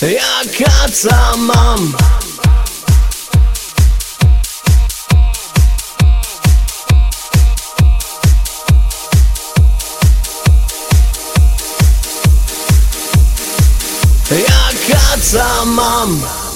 Ja kaca mam. Ja kaca mam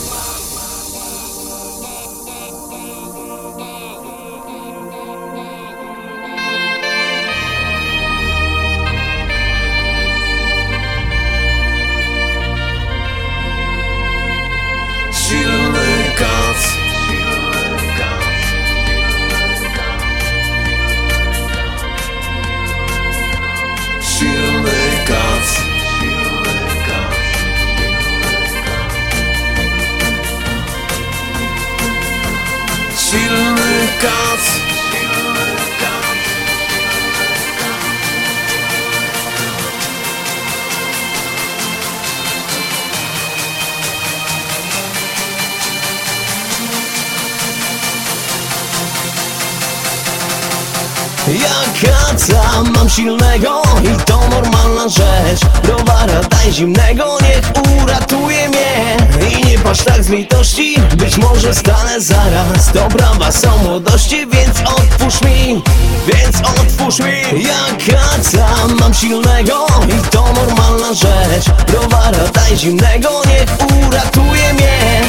Ja kaca mam silnego i to normalna rzecz. Browara daj zimnego, niech uratuje mnie. I nie patrz tak z litości, być może stanę zaraz. To prawa są młodości, więc otwórz mi Więc otwórz mi. Ja kaca mam silnego i to normalna rzecz. Browara daj zimnego, niech uratuje mnie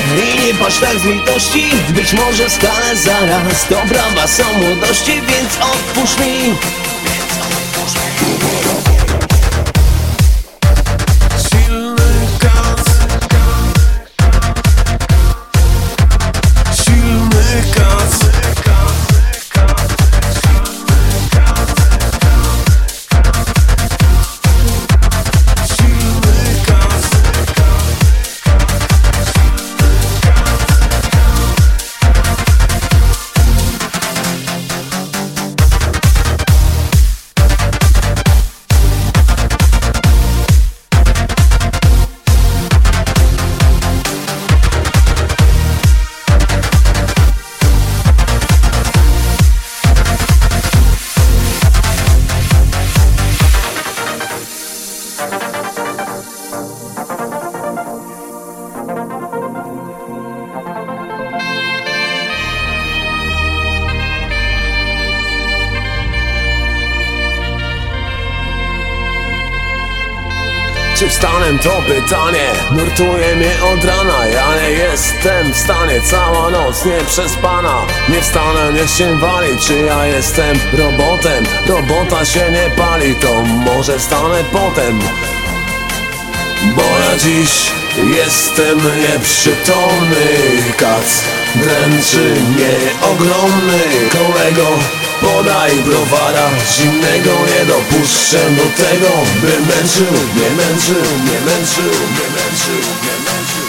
Patrz tak z litości, być może stanę zaraz. To prawa są młodości, więc otwórz mi. Silny Czy wstanę to pytanie. Nurtuje mnie od rana Ja nie jestem w stanie. Cała noc nie przespana Nie wstanę, niech się wali Czy ja jestem robotem. Robota się nie pali To może wstanę potem. Bo ja dziś jestem nieprzytomny. Kac dręczy mnie ogromny. Kolego podaj browara. Zimnego nie dopuszczę do tego By męczył, nie męczył, nie męczył, nie męczył, nie męczył,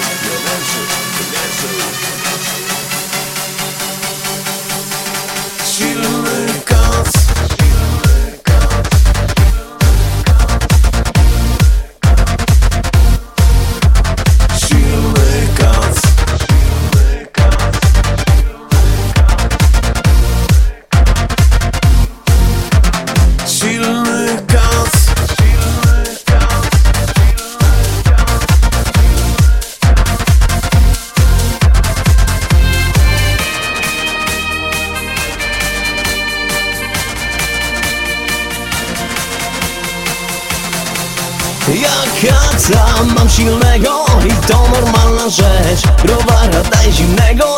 Ja kaca mam silnego i to normalna rzecz. Browara daj zimnego,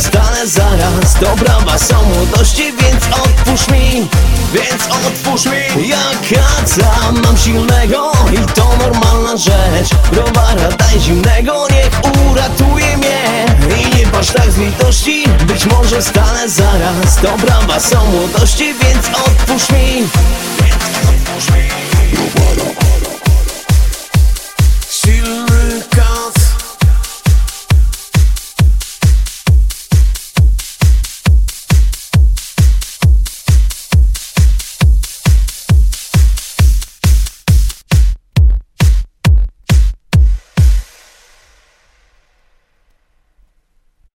być może stanę zaraz. To prawa są młodości, więc otwórz mi Więc otwórz mi. Ja kaca mam silnego i to normalna rzecz. Browara daj zimnego, niech uratuje mnie. I nie patrz tak z litości, być może stanę zaraz. To prawa są młodości, więc otwórz mi Więc otwórz mi. Silny